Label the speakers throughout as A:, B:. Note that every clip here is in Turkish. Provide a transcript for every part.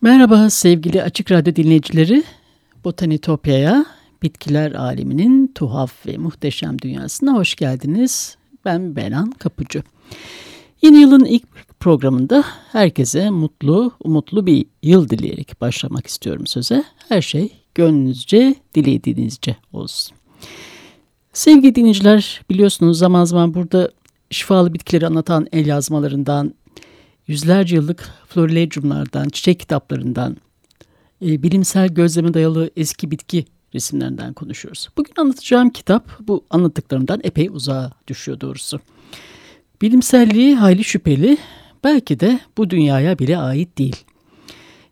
A: Merhaba sevgili Açık Radyo dinleyicileri. Botanitopya'ya, bitkiler aleminin tuhaf ve muhteşem dünyasına hoş geldiniz. Ben Benan Kapıcı. Yeni yılın ilk programında herkese mutlu, umutlu bir yıl dileyerek başlamak istiyorum söze. Her şey gönlünüzce, dilediğinizce olsun. Sevgili dinleyiciler biliyorsunuz zaman zaman burada şifalı bitkileri anlatan el yazmalarından yüzlerce yıllık florilegiumlardan, çiçek kitaplarından, e, bilimsel gözleme dayalı eski bitki resimlerinden konuşuyoruz. Bugün anlatacağım kitap bu anlattıklarımdan epey uzağa düşüyor doğrusu. Bilimselliği hayli şüpheli, belki de bu dünyaya bile ait değil.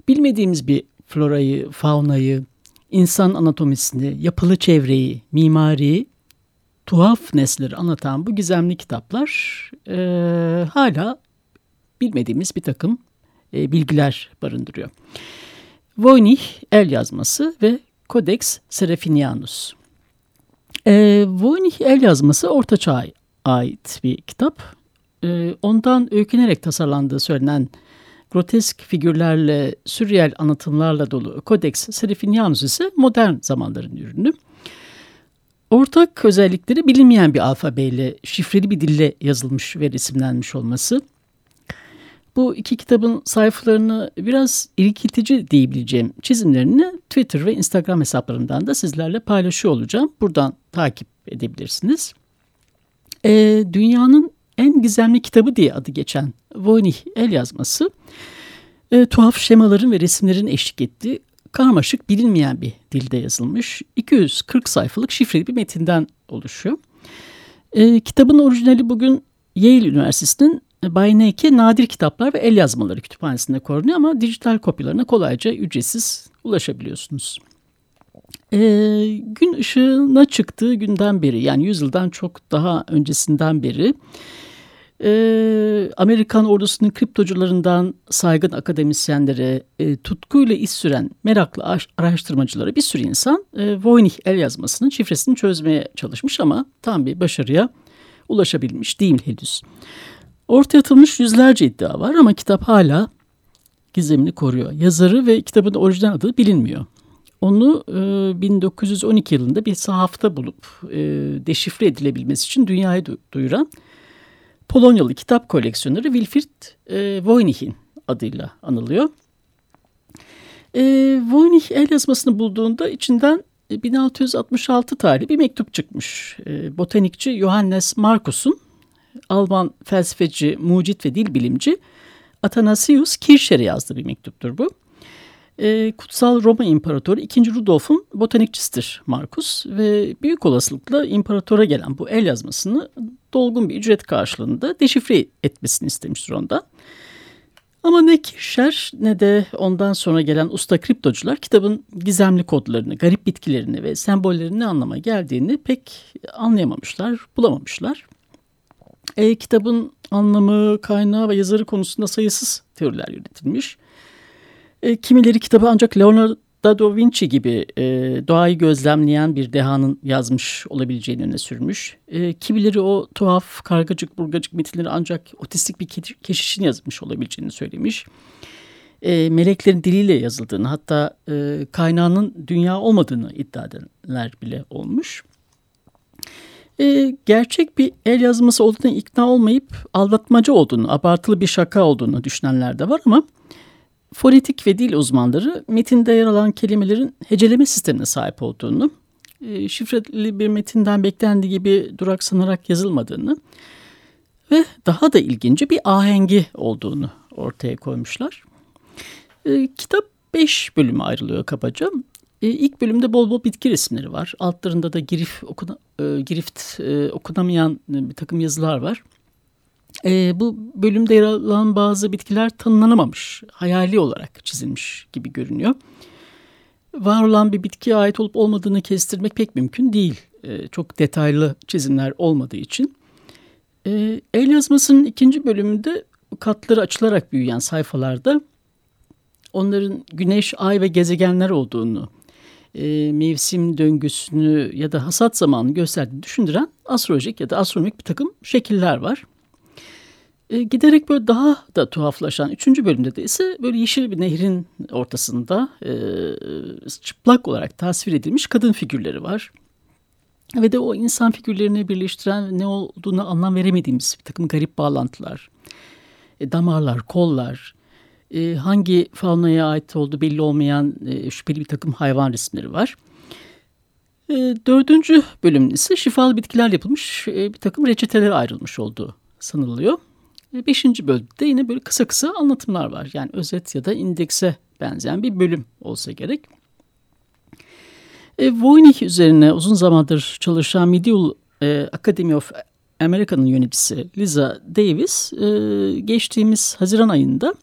A: Bilmediğimiz bir florayı, faunayı, insan anatomisini, yapılı çevreyi, mimariyi, tuhaf nesleri anlatan bu gizemli kitaplar e, hala bilmediğimiz bir takım e, bilgiler barındırıyor. Voynich el yazması ve Codex Serafinianus. E, Voynich el yazması Orta Çağ'a ait bir kitap. E, ondan öykünerek tasarlandığı söylenen grotesk figürlerle, sürreel anlatımlarla dolu Codex Serafinianus ise modern zamanların ürünü. Ortak özellikleri bilinmeyen bir alfabeyle, şifreli bir dille yazılmış ve resimlenmiş olması – bu iki kitabın sayfalarını biraz irkiltici diyebileceğim çizimlerini Twitter ve Instagram hesaplarımdan da sizlerle paylaşıyor olacağım. Buradan takip edebilirsiniz. Ee, dünyanın en gizemli kitabı diye adı geçen Voynich el yazması e, tuhaf şemaların ve resimlerin eşlik ettiği karmaşık bilinmeyen bir dilde yazılmış 240 sayfalık şifreli bir metinden oluşuyor. E, kitabın orijinali bugün Yale Üniversitesi'nin Bay Neke nadir kitaplar ve el yazmaları kütüphanesinde korunuyor ama dijital kopyalarına kolayca ücretsiz ulaşabiliyorsunuz. Ee, gün ışığına çıktığı günden beri yani yüzyıldan çok daha öncesinden beri e, Amerikan ordusunun kriptocularından saygın akademisyenlere, e, tutkuyla iş süren meraklı araştırmacılara bir sürü insan e, Voynich el yazmasının şifresini çözmeye çalışmış ama tam bir başarıya ulaşabilmiş değil henüz. Ortaya atılmış yüzlerce iddia var ama kitap hala gizemini koruyor. Yazarı ve kitabın orijinal adı bilinmiyor. Onu e, 1912 yılında bir sahafta bulup e, deşifre edilebilmesi için dünyaya duyuran Polonyalı kitap koleksiyoneri Wilfried e, Voynich'in adıyla anılıyor. E, Voynich el yazmasını bulduğunda içinden 1666 tarihli bir mektup çıkmış. E, botanikçi Johannes Markus'un Alman felsefeci, mucit ve dil bilimci Athanasius Kircher'e yazdığı bir mektuptur bu. E, Kutsal Roma İmparatoru 2. Rudolf'un botanikçisidir Markus ve büyük olasılıkla imparatora gelen bu el yazmasını dolgun bir ücret karşılığında deşifre etmesini istemiştir ondan. Ama ne Kircher ne de ondan sonra gelen usta kriptocular kitabın gizemli kodlarını, garip bitkilerini ve sembollerinin ne anlama geldiğini pek anlayamamışlar, bulamamışlar. E, kitabın anlamı, kaynağı ve yazarı konusunda sayısız teoriler yürütülmüş. E, kimileri kitabı ancak Leonardo da Vinci gibi e, doğayı gözlemleyen bir dehanın yazmış olabileceğini öne sürmüş. E, kimileri o tuhaf, kargacık, burgacık metinleri ancak otistik bir keşişin yazmış olabileceğini söylemiş. E, meleklerin diliyle yazıldığını hatta e, kaynağının dünya olmadığını iddia edenler bile olmuş e, gerçek bir el yazması olduğuna ikna olmayıp aldatmaca olduğunu, abartılı bir şaka olduğunu düşünenler de var ama fonetik ve dil uzmanları metinde yer alan kelimelerin heceleme sistemine sahip olduğunu, e, şifreli bir metinden beklendiği gibi duraksanarak yazılmadığını ve daha da ilginci bir ahengi olduğunu ortaya koymuşlar. E, kitap beş bölüme ayrılıyor kabaca. E, ilk bölümde bol bol bitki resimleri var. Altlarında da girif okuna, e, girift e, okunamayan bir takım yazılar var. E, bu bölümde yer alan bazı bitkiler tanımlanamamış, hayali olarak çizilmiş gibi görünüyor. Var olan bir bitkiye ait olup olmadığını kestirmek pek mümkün değil. E, çok detaylı çizimler olmadığı için. E, el yazmasının ikinci bölümünde katları açılarak büyüyen sayfalarda onların güneş, ay ve gezegenler olduğunu, e, mevsim döngüsünü ya da hasat zamanını gösterdiğini düşündüren astrolojik ya da astronomik bir takım şekiller var. E, giderek böyle daha da tuhaflaşan üçüncü bölümde de ise böyle yeşil bir nehrin ortasında e, çıplak olarak tasvir edilmiş kadın figürleri var. Ve de o insan figürlerini birleştiren ne olduğunu anlam veremediğimiz bir takım garip bağlantılar, e, damarlar, kollar, e, hangi faunaya ait olduğu belli olmayan e, şüpheli bir takım hayvan resimleri var. E, dördüncü bölüm ise şifalı bitkiler yapılmış e, bir takım reçeteler ayrılmış olduğu sanılıyor. E, beşinci bölümde yine böyle kısa kısa anlatımlar var. Yani özet ya da indekse benzeyen bir bölüm olsa gerek. E, Voynich üzerine uzun zamandır çalışan Medieval e, Academy of America'nın yöneticisi Liza Davis e, geçtiğimiz Haziran ayında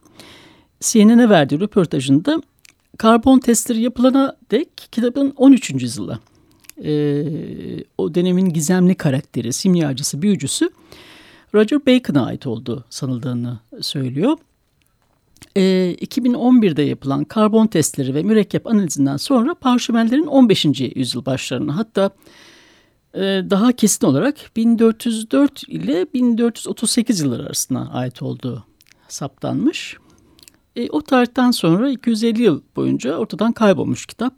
A: CNN'e verdiği röportajında karbon testleri yapılana dek kitabın 13. yüzyıla e, o dönemin gizemli karakteri, simyacısı, büyücüsü Roger Bacon'a ait olduğu sanıldığını söylüyor. E, 2011'de yapılan karbon testleri ve mürekkep analizinden sonra parşömenlerin 15. yüzyıl başlarına hatta e, daha kesin olarak 1404 ile 1438 yılları arasında ait olduğu saptanmış. E, o tarihten sonra 250 yıl boyunca ortadan kaybolmuş kitap.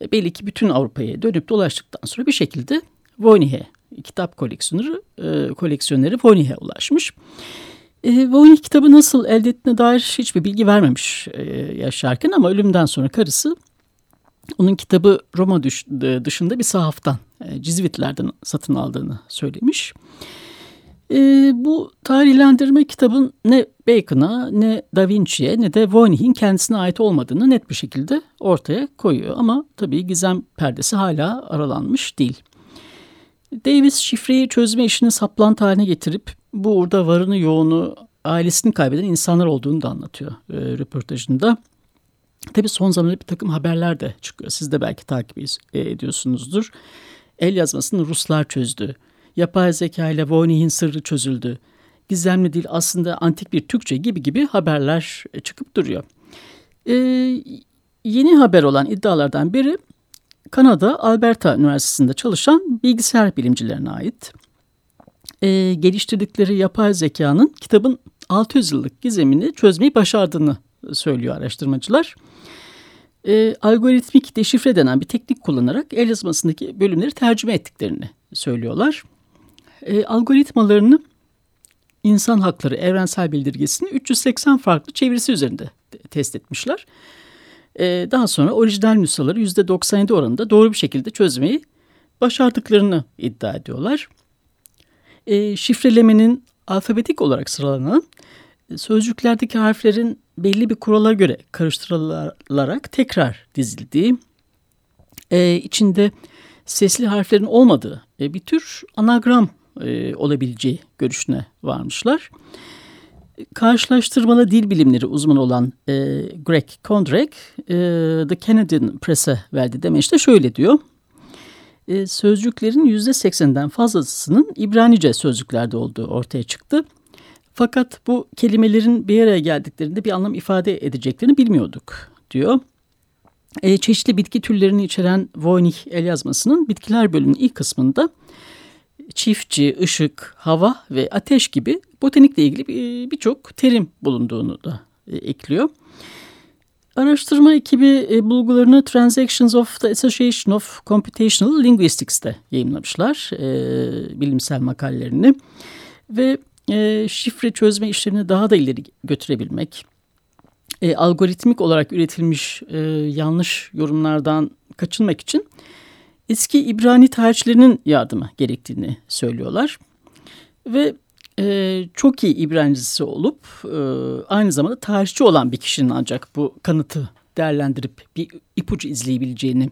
A: E, belli ki bütün Avrupa'ya dönüp dolaştıktan sonra bir şekilde Voynich'e kitap koleksiyoneri, e, koleksiyoneri Voynich'e ulaşmış. E, Voynich kitabı nasıl elde ettiğine dair hiçbir bilgi vermemiş e, yaşarken ama ölümden sonra karısı onun kitabı Roma dışında bir sahaftan, e, Cizvitlerden satın aldığını söylemiş. E, bu tarihlendirme kitabın ne Bacon'a ne Da Vinci'ye ne de Voynich'in kendisine ait olmadığını net bir şekilde ortaya koyuyor. Ama tabii gizem perdesi hala aralanmış değil. Davis şifreyi çözme işini saplantı haline getirip bu uğurda varını yoğunu ailesini kaybeden insanlar olduğunu da anlatıyor e, röportajında. Tabii son zamanlarda bir takım haberler de çıkıyor. Siz de belki takip ediyorsunuzdur. El yazmasını Ruslar çözdü. Yapay zeka ile Voynich'in sırrı çözüldü. Gizemli dil aslında antik bir Türkçe gibi gibi haberler çıkıp duruyor. Ee, yeni haber olan iddialardan biri Kanada Alberta Üniversitesi'nde çalışan bilgisayar bilimcilerine ait. Ee, geliştirdikleri yapay zekanın kitabın 600 yıllık gizemini çözmeyi başardığını söylüyor araştırmacılar. Ee, algoritmik deşifre denen bir teknik kullanarak el yazmasındaki bölümleri tercüme ettiklerini söylüyorlar. Ee, algoritmalarını insan hakları evrensel bildirgesini 380 farklı çevirisi üzerinde test etmişler. Ee, daha sonra orijinal nüshaları %97 oranında doğru bir şekilde çözmeyi başardıklarını iddia ediyorlar. Ee, şifrelemenin alfabetik olarak sıralanan sözcüklerdeki harflerin belli bir kurala göre karıştırılarak tekrar dizildiği, e, içinde sesli harflerin olmadığı e, bir tür anagram e, olabileceği görüşüne varmışlar. Karşılaştırmalı dil bilimleri uzmanı olan e, Greg Kondrak, e, The Canadian Press'e verdiği demeçte şöyle diyor. E, sözcüklerin %80'den fazlasının İbranice sözcüklerde olduğu ortaya çıktı. Fakat bu kelimelerin bir araya geldiklerinde bir anlam ifade edeceklerini bilmiyorduk diyor. E, çeşitli bitki türlerini içeren Voynich el yazmasının bitkiler bölümünün ilk kısmında çiftçi, ışık, hava ve ateş gibi botanikle ilgili birçok terim bulunduğunu da e, ekliyor. Araştırma ekibi e, bulgularını Transactions of the Association of Computational Linguistics'te yayınlamışlar e, bilimsel makalelerini ve şifre çözme işlerini daha da ileri götürebilmek, algoritmik olarak üretilmiş yanlış yorumlardan kaçınmak için eski İbrani tarihçilerinin yardımı gerektiğini söylüyorlar. Ve e, çok iyi İbranicisi olup e, aynı zamanda tarihçi olan bir kişinin ancak bu kanıtı değerlendirip bir ipucu izleyebileceğini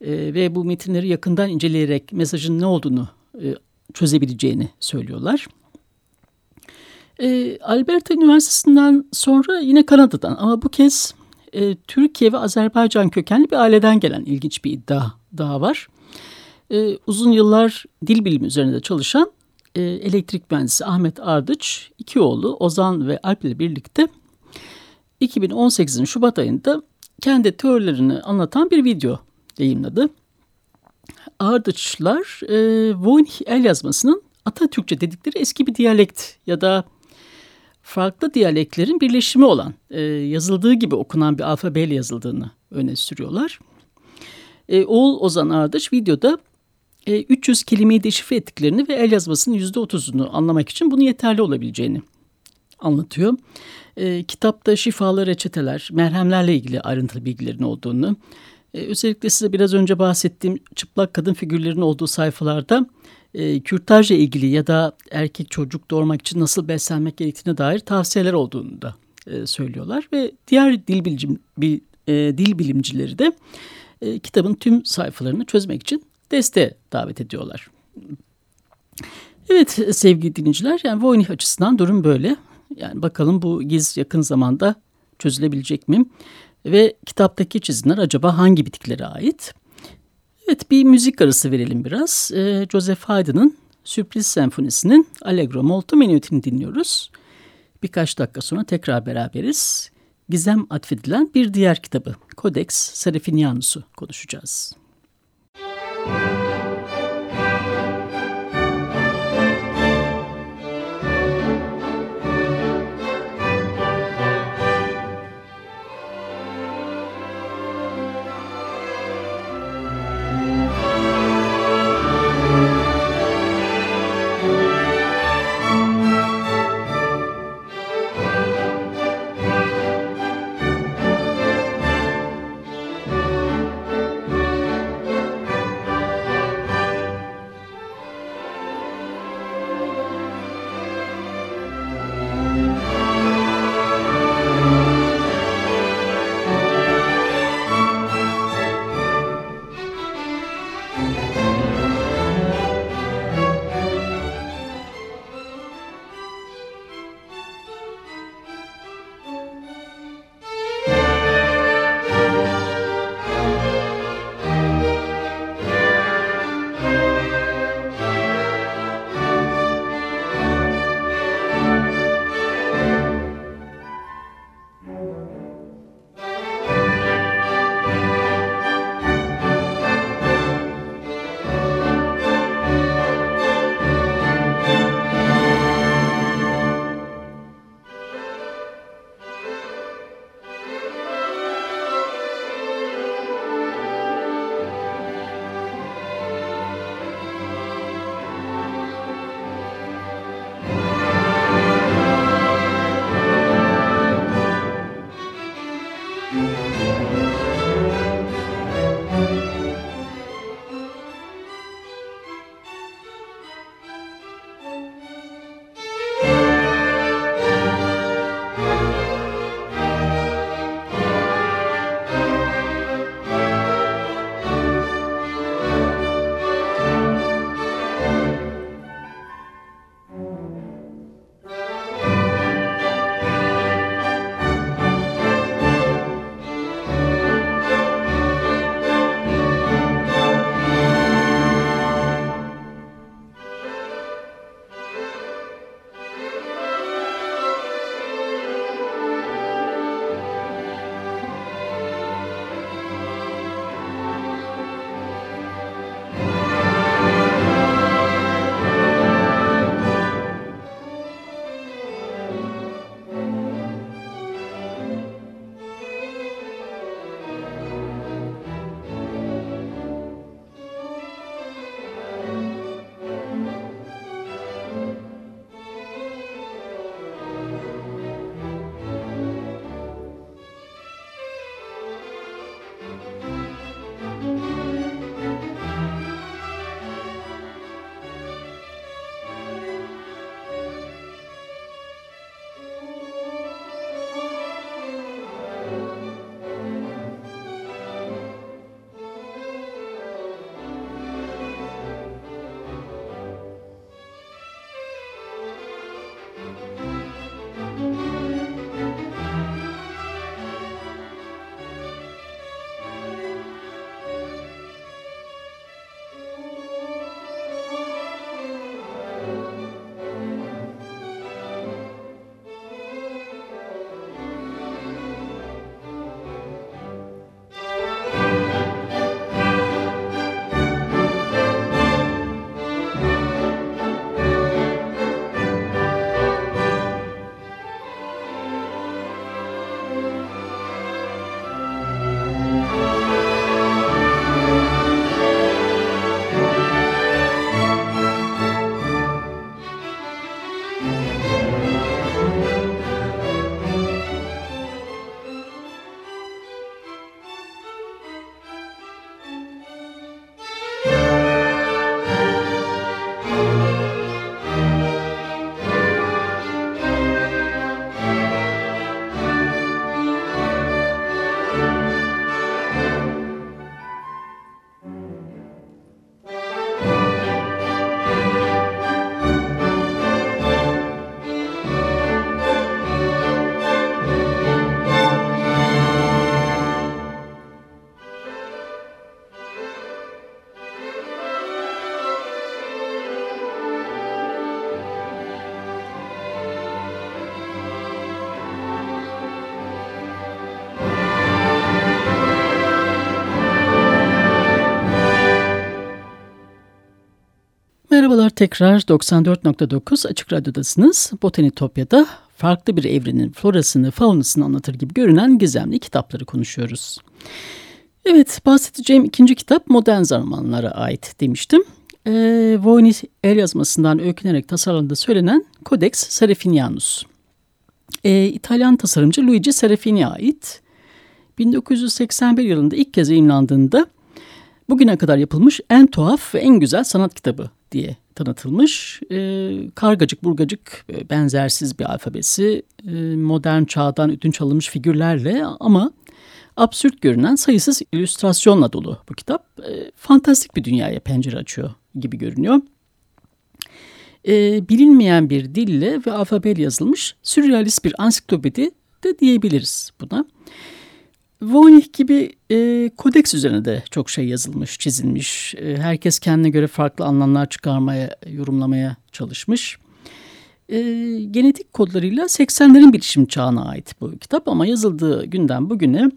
A: e, ve bu metinleri yakından inceleyerek mesajın ne olduğunu e, çözebileceğini söylüyorlar. E, Alberta Üniversitesi'nden sonra yine Kanada'dan ama bu kez e, Türkiye ve Azerbaycan kökenli bir aileden gelen ilginç bir iddia daha var. E, uzun yıllar dil bilimi üzerinde çalışan e, elektrik mühendisi Ahmet Ardıç, iki oğlu Ozan ve Alp ile birlikte 2018'in Şubat ayında kendi teorilerini anlatan bir video yayınladı. Ardıçlar e, Voynich el yazmasının Atatürkçe dedikleri eski bir diyalekt ya da farklı diyaleklerin birleşimi olan e, yazıldığı gibi okunan bir alfabeyle yazıldığını öne sürüyorlar. E, oğul Ozan Ardıç videoda e, 300 kelimeyi deşifre ettiklerini ve el yazmasının %30'unu anlamak için bunu yeterli olabileceğini anlatıyor. E, kitapta şifalı reçeteler, merhemlerle ilgili ayrıntılı bilgilerin olduğunu, e, özellikle size biraz önce bahsettiğim çıplak kadın figürlerin olduğu sayfalarda e, kürtajla ilgili ya da erkek çocuk doğurmak için nasıl beslenmek gerektiğine dair tavsiyeler olduğunu da e, söylüyorlar ve diğer dil bilim bil, e, dil bilimcileri de e, kitabın tüm sayfalarını çözmek için deste davet ediyorlar. Evet sevgili dinleyiciler yani Voynich açısından durum böyle. Yani bakalım bu giz yakın zamanda çözülebilecek mi? Ve kitaptaki çizimler acaba hangi bitkiklere ait? Evet bir müzik arası verelim biraz. E, Joseph Haydn'ın Sürpriz Senfonisi'nin Allegro Molto Menuet'ini dinliyoruz. Birkaç dakika sonra tekrar beraberiz. Gizem atfedilen bir diğer kitabı Codex Serafinianus'u konuşacağız. Müzik Merhabalar tekrar 94.9 Açık Radyo'dasınız. Botanitopya'da farklı bir evrenin florasını, faunasını anlatır gibi görünen gizemli kitapları konuşuyoruz. Evet, bahsedeceğim ikinci kitap modern zamanlara ait demiştim. E, Voynich el yazmasından öykünerek tasarlandığı söylenen Codex Serafinianus. E, İtalyan tasarımcı Luigi Serafini'ye ait. 1981 yılında ilk kez yayınlandığında bugüne kadar yapılmış en tuhaf ve en güzel sanat kitabı diye tanıtılmış. E, kargacık burgacık e, benzersiz bir alfabesi e, modern çağdan ödünç alınmış figürlerle ama absürt görünen sayısız illüstrasyonla dolu bu kitap. E, fantastik bir dünyaya pencere açıyor gibi görünüyor. E, bilinmeyen bir dille ve alfabeyle yazılmış sürrealist bir ansiklopedi de diyebiliriz buna. Voynich gibi e, kodeks üzerine de çok şey yazılmış, çizilmiş. E, herkes kendine göre farklı anlamlar çıkarmaya, yorumlamaya çalışmış. E, genetik kodlarıyla 80'lerin bilişim çağına ait bu kitap ama yazıldığı günden bugüne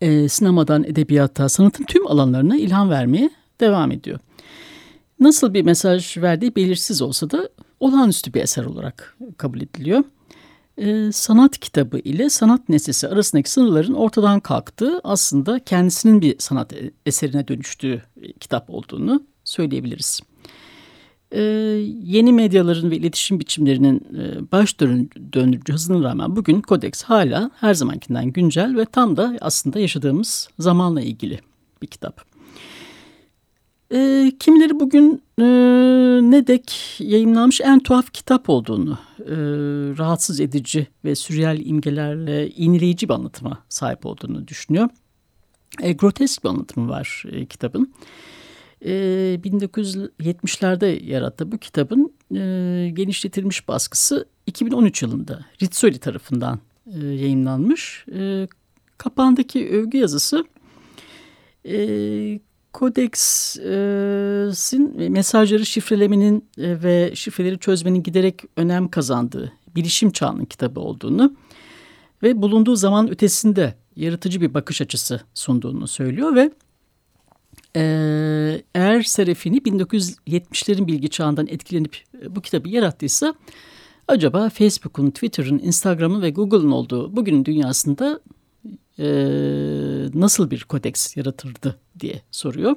A: e, sinemadan edebiyata, sanatın tüm alanlarına ilham vermeye devam ediyor. Nasıl bir mesaj verdiği belirsiz olsa da olağanüstü bir eser olarak kabul ediliyor e, sanat kitabı ile sanat nesnesi arasındaki sınırların ortadan kalktığı aslında kendisinin bir sanat eserine dönüştüğü kitap olduğunu söyleyebiliriz. E, yeni medyaların ve iletişim biçimlerinin e, baş döndürücü hızına rağmen bugün Kodeks hala her zamankinden güncel ve tam da aslında yaşadığımız zamanla ilgili bir kitap. E, kimileri bugün e, ne dek yayınlanmış en tuhaf kitap olduğunu, e, rahatsız edici ve sürreal imgelerle iğneleyici bir anlatıma sahip olduğunu düşünüyor. E, grotesk bir anlatımı var e, kitabın. E, 1970'lerde yarattığı bu kitabın e, genişletilmiş baskısı 2013 yılında Rizzoli tarafından e, yayınlanmış. E, kapağındaki övgü yazısı e, Kodex'in mesajları şifrelemenin e, ve şifreleri çözmenin giderek önem kazandığı bilişim çağının kitabı olduğunu ve bulunduğu zaman ötesinde yaratıcı bir bakış açısı sunduğunu söylüyor ve e, eğer Serafini 1970'lerin bilgi çağından etkilenip bu kitabı yarattıysa acaba Facebook'un, Twitter'ın, Instagram'ın ve Google'ın olduğu bugünün dünyasında e, nasıl bir kodeks yaratırdı diye soruyor.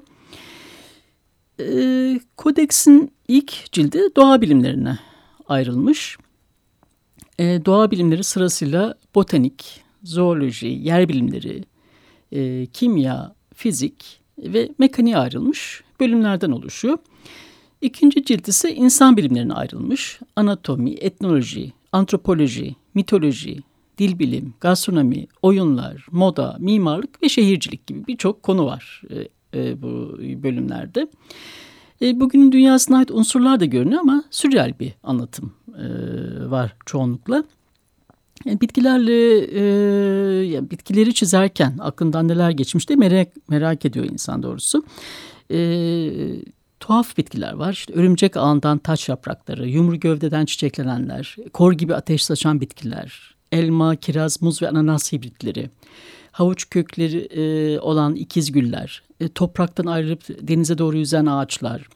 A: E, kodeksin ilk cildi doğa bilimlerine ayrılmış. E, doğa bilimleri sırasıyla botanik, zooloji, yer bilimleri, e, kimya, fizik ve mekaniğe ayrılmış bölümlerden oluşuyor. İkinci cilt ise insan bilimlerine ayrılmış. Anatomi, etnoloji, antropoloji, mitoloji, dil bilim, gastronomi, oyunlar, moda, mimarlık ve şehircilik gibi birçok konu var e, e, bu bölümlerde. E, bugünün dünyasına ait unsurlar da görünüyor ama sürreal bir anlatım e, var çoğunlukla. Yani bitkilerle e, bitkileri çizerken aklından neler geçmiş de merak, merak ediyor insan doğrusu. E, tuhaf bitkiler var. İşte örümcek ağından taç yaprakları, yumru gövdeden çiçeklenenler, kor gibi ateş saçan bitkiler, elma, kiraz, muz ve ananas hibritleri, havuç kökleri e, olan ikizgüller, e, topraktan ayrılıp denize doğru yüzen ağaçlar,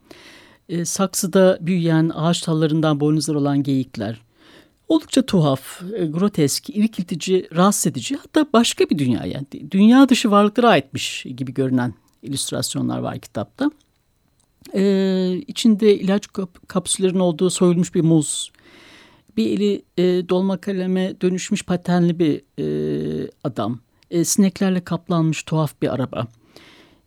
A: e, saksıda büyüyen ağaç dallarından boynuzlar olan geyikler. Oldukça tuhaf, e, grotesk, irkiltici, rahatsız edici hatta başka bir dünya yani dünya dışı varlıklara aitmiş gibi görünen illüstrasyonlar var kitapta. Ee, içinde ilaç kap kapsüllerin olduğu soyulmuş bir muz, bir eli e, dolma kaleme dönüşmüş patenli bir e, adam. E, sineklerle kaplanmış tuhaf bir araba.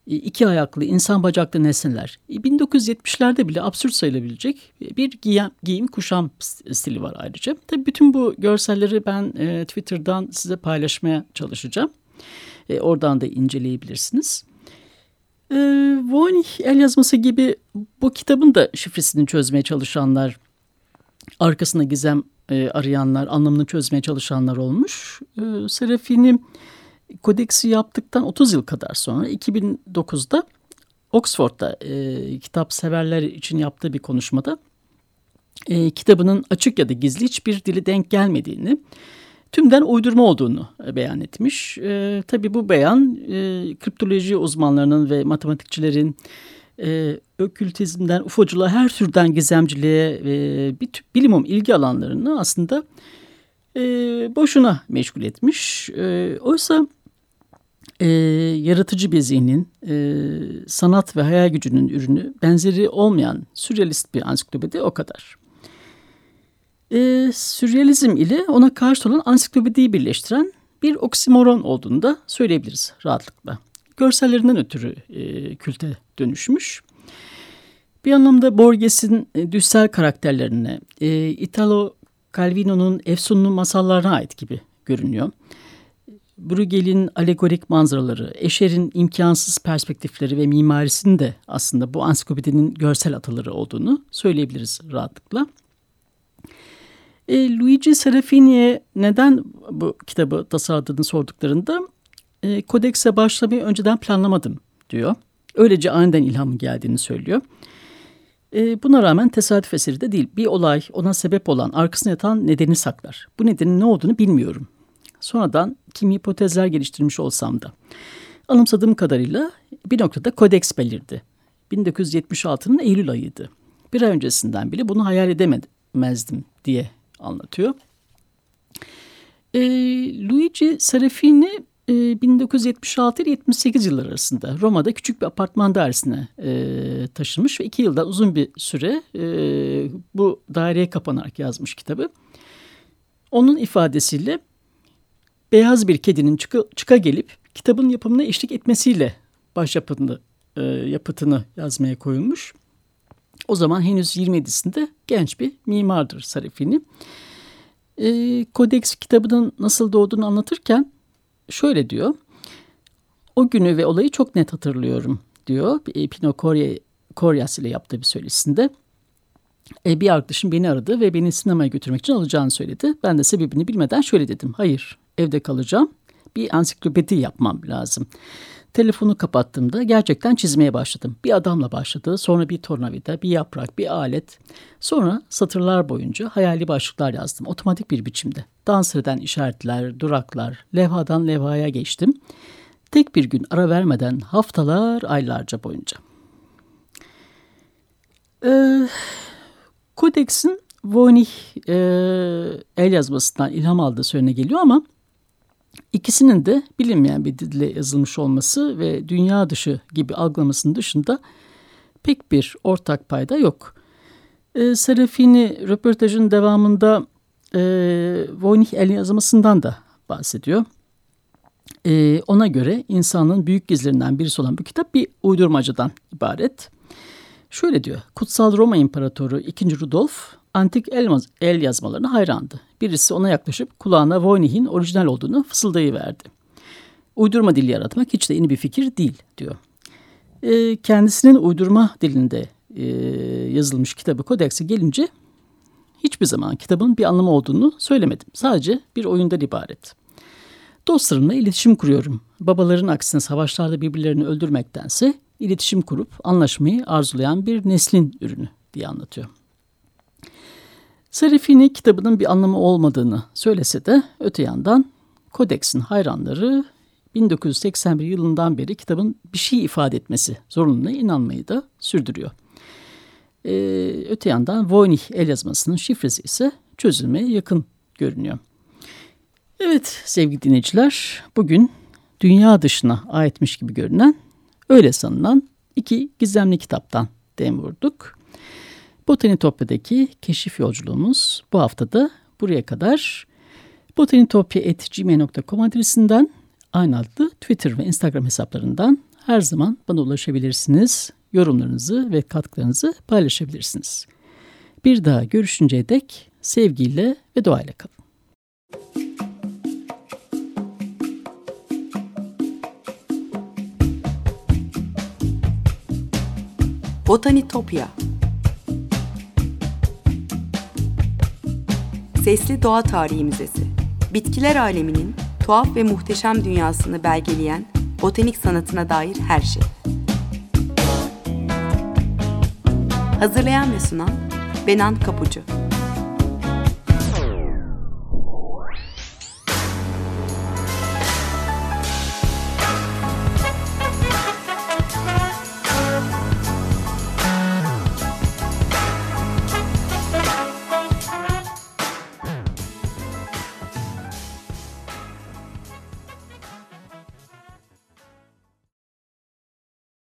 A: E, iki ayaklı, insan bacaklı nesneler. E, 1970'lerde bile absürt sayılabilecek bir giyim, giyim kuşam stili var ayrıca. Tabii bütün bu görselleri ben e, Twitter'dan size paylaşmaya çalışacağım. E, oradan da inceleyebilirsiniz. E, Voynich el yazması gibi bu kitabın da şifresini çözmeye çalışanlar arkasında gizem e, arayanlar, anlamını çözmeye çalışanlar olmuş. E, Serafini kodeksi yaptıktan 30 yıl kadar sonra 2009'da Oxford'da e, kitap severler için yaptığı bir konuşmada e, kitabının açık ya da gizli hiçbir dili denk gelmediğini, tümden uydurma olduğunu beyan etmiş. E, tabii bu beyan e, kriptoloji uzmanlarının ve matematikçilerin e, ökültizmden ufoculuğa her türden gizemciliğe e, bir tür bilimum ilgi alanlarını aslında e, boşuna meşgul etmiş. E, oysa e, yaratıcı bir zihnin, e, sanat ve hayal gücünün ürünü benzeri olmayan sürrealist bir ansiklopedi o kadar. E, sürrealizm ile ona karşı olan ansiklopediyi birleştiren bir oksimoron olduğunu da söyleyebiliriz rahatlıkla. Görsellerinden ötürü e, külte dönüşmüş. Bir anlamda Borges'in e, karakterlerine, e, Italo Calvino'nun Efsunlu masallarına ait gibi görünüyor. Bruegel'in alegorik manzaraları, Escher'in imkansız perspektifleri ve mimarisinin de aslında bu ansiklopedinin görsel ataları olduğunu söyleyebiliriz rahatlıkla. E, Luigi Serafini'ye neden bu kitabı tasarladığını sorduklarında e, kodekse başlamayı önceden planlamadım diyor. Öylece aniden ilhamın geldiğini söylüyor. E, buna rağmen tesadüf eseri de değil. Bir olay ona sebep olan arkasına yatan nedeni saklar. Bu nedenin ne olduğunu bilmiyorum. Sonradan kimi hipotezler geliştirmiş olsam da. Anımsadığım kadarıyla bir noktada kodeks belirdi. 1976'nın Eylül ayıydı. Bir ay öncesinden bile bunu hayal edemezdim diye anlatıyor. E, Luigi Serafini e, 1976 ile 78 yıllar arasında Roma'da küçük bir apartman dairesine e, taşınmış ve iki yıldan uzun bir süre e, bu daireye kapanarak yazmış kitabı. Onun ifadesiyle beyaz bir kedinin çıka, çıka gelip kitabın yapımına eşlik etmesiyle başyapıtını e, yapıtını yazmaya koyulmuş. O zaman henüz 27'sinde genç bir mimardır Sarifini. E, Kodeks kitabının nasıl doğduğunu anlatırken şöyle diyor. O günü ve olayı çok net hatırlıyorum diyor. Pino Koryas ile yaptığı bir söyleşisinde. E, bir arkadaşım beni aradı ve beni sinemaya götürmek için alacağını söyledi. Ben de sebebini bilmeden şöyle dedim. Hayır evde kalacağım. Bir ansiklopedi yapmam lazım. Telefonu kapattığımda gerçekten çizmeye başladım. Bir adamla başladı, sonra bir tornavida, bir yaprak, bir alet. Sonra satırlar boyunca hayali başlıklar yazdım otomatik bir biçimde. Dans eden işaretler, duraklar, levhadan levhaya geçtim. Tek bir gün ara vermeden haftalar, aylarca boyunca. Ee, Kodex'in Voynich e, el yazmasından ilham aldığı söylene geliyor ama İkisinin de bilinmeyen bir dille yazılmış olması ve dünya dışı gibi algılamasının dışında pek bir ortak payda yok. E, Serafini röportajın devamında e, Voynich el yazmasından da bahsediyor. E, ona göre insanlığın büyük gizlerinden birisi olan bu kitap bir uydurmacıdan ibaret. Şöyle diyor, Kutsal Roma İmparatoru 2. Rudolf antik el, el yazmalarına hayrandı. Birisi ona yaklaşıp kulağına Voynich'in orijinal olduğunu fısıldayıverdi. Uydurma dil yaratmak hiç de yeni bir fikir değil diyor. E, kendisinin uydurma dilinde e, yazılmış kitabı Kodex'e gelince hiçbir zaman kitabın bir anlamı olduğunu söylemedim. Sadece bir oyundan ibaret. Dostlarımla iletişim kuruyorum. Babaların aksine savaşlarda birbirlerini öldürmektense iletişim kurup anlaşmayı arzulayan bir neslin ürünü diye anlatıyor. Serifini kitabının bir anlamı olmadığını söylese de öte yandan Kodex'in hayranları 1981 yılından beri kitabın bir şey ifade etmesi zorunluluğuna inanmayı da sürdürüyor. Ee, öte yandan Voynich el yazmasının şifresi ise çözülmeye yakın görünüyor. Evet sevgili dinleyiciler bugün dünya dışına aitmiş gibi görünen öyle sanılan iki gizemli kitaptan dem vurduk. Botanitopya'daki keşif yolculuğumuz bu haftada buraya kadar. botanitopya.gmail.com adresinden aynı adlı Twitter ve Instagram hesaplarından her zaman bana ulaşabilirsiniz. Yorumlarınızı ve katkılarınızı paylaşabilirsiniz. Bir daha görüşünceye dek sevgiyle ve doğayla kalın.
B: Botanitopya Sesli Doğa Tarihi Müzesi. Bitkiler aleminin tuhaf ve muhteşem dünyasını belgeleyen botanik sanatına dair her şey. Hazırlayan ve sunan Benan Kapucu.